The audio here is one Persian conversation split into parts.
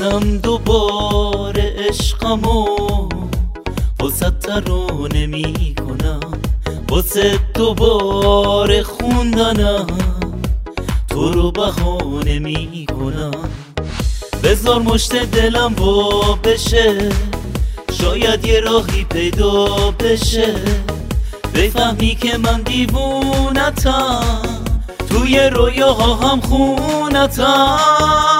بازم دوباره عشقمو واسه ترانه می‌کنم واسه دوباره خوندنم. تو رو بهانه می‌کنم. بذار مشت دلم با بشه شاید یه راهی پیدا بشه. بفهمی که من دیوونتم. توی رویاها هم خونتم.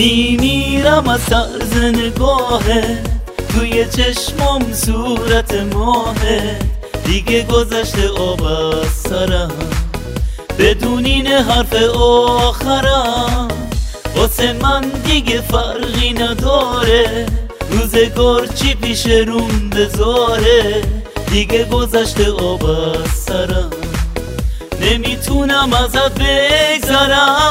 میمیرم از طرز نگاهه توی چشمم صورت ماهه. دیگه گذشته آب از سرم. بدونین حرف آخرم. واسه من دیگه فرقی نداره. روزگار چی پیش روم بذاره؟ دیگه گذشته آب از سرم. نمی‌تونم ازت بگذرم.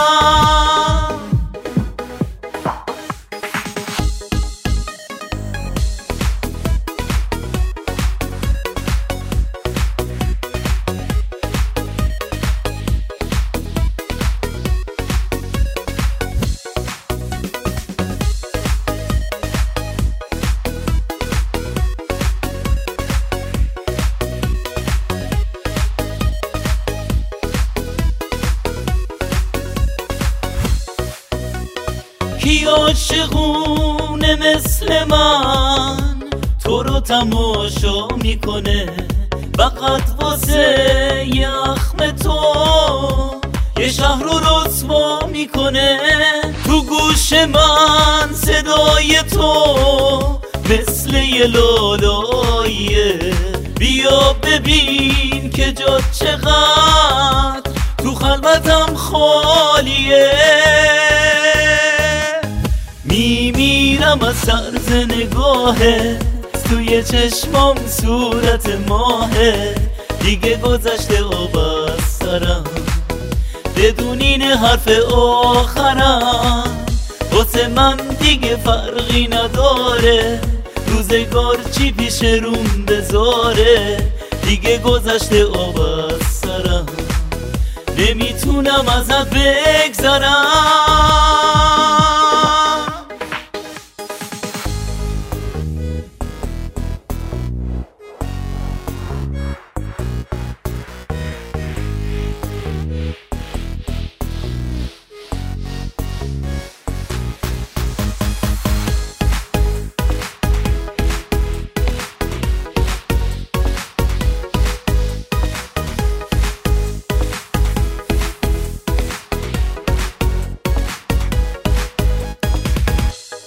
عاشقونه مثل من. تو رو تماشا می‌کنه. فقط واسه یخم تو. یه شهر رو رسوا می‌کنه. تو گوش من صدای تو. مثل یه لالاییه. بیا ببین که جا چقدر. تو خلوتم خالیه. میمیرم از سرز نگاهه. توی چشمام صورت ماهه. دیگه گذشته آب از سرم بدونین حرف آخرم. واسه من دیگه فرقی نداره. روزگار چی پیش روم بذاره. دیگه گذشته از سرم نمی‌تونم ازت بگذرم.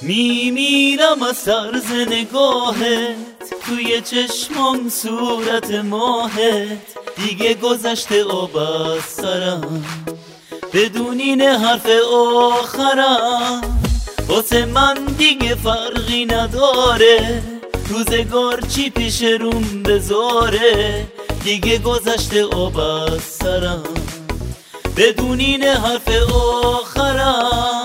میمیرم از سرز نگاهت توی چشمام صورت ماهت. دیگه گذشته آب از سرم بدونین حرف آخرم. واسه من دیگه فرقی نداره روزگار چی پیش روم بذاره. دیگه گذشته آب از سرم بدونین حرف آخرم.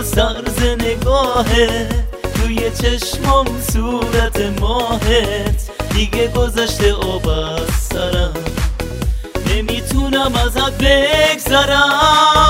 میمیرم از طرز نگاهت توی چشمام صورت ماهت. دیگه گذشته آب از سرم. نمی‌تونم ازت بگذرم.